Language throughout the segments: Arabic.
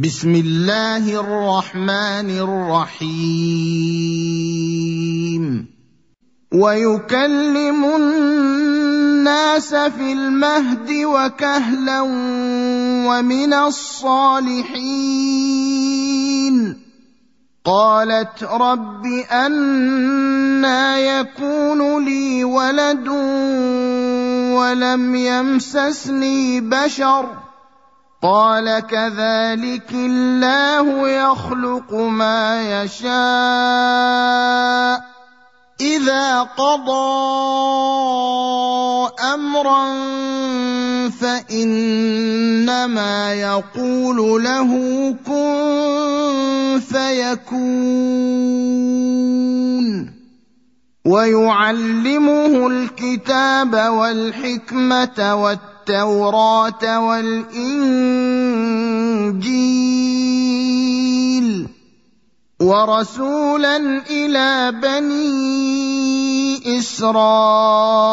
بسم الله الرحمن الرحيم. ويكلم الناس في المهد وكهلا ومن الصالحين. قالت رب أنا يكون لي ولد ولم يمسسني بشر. قال كذلك الله يخلق ما يشاء إذا قضى أمرا فإنما يقول له كن فيكون ويعلمه الكتاب والحكمة والتقوى التوراه والإنجيل ورسولا إلى بني إسرائيل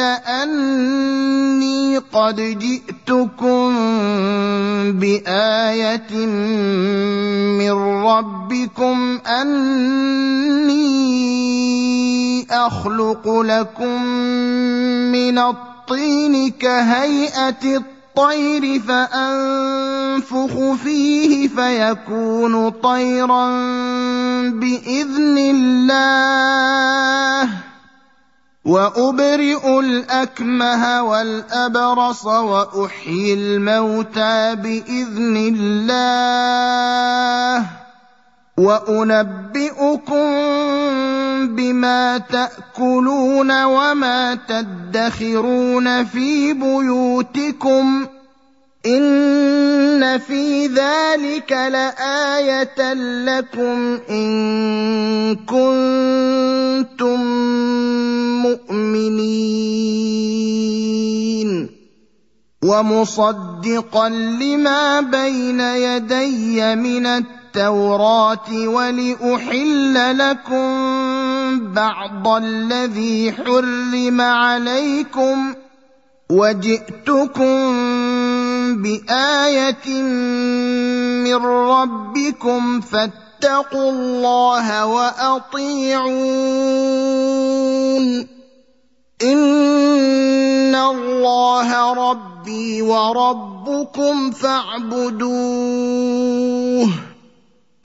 أني قد جئتكم بآية من ربكم أني أخلق لكم من الطين الطين كهيئة الطير فأنفخ فيه فيكون طيرا بإذن الله. وأبرئ الأكمه والأبرص وأحيي الموتى بإذن الله. وأنبئكم بما تاكلون وما تدخرون في بيوتكم ان في ذلك لايه لكم ان كنتم مؤمنين ومصدقا لما بين يدي من التوراة التوراه ولأحل لكم بعض الذي حرم عليكم وجئتكم بآية من ربكم فاتقوا الله وأطيعون إن الله ربي وربكم فاعبدوه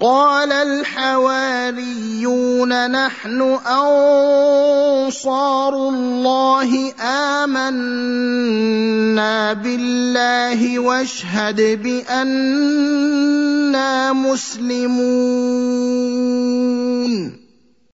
قال الحواريون نحن أنصار الله آمنا بالله واشهد بانا مسلمون.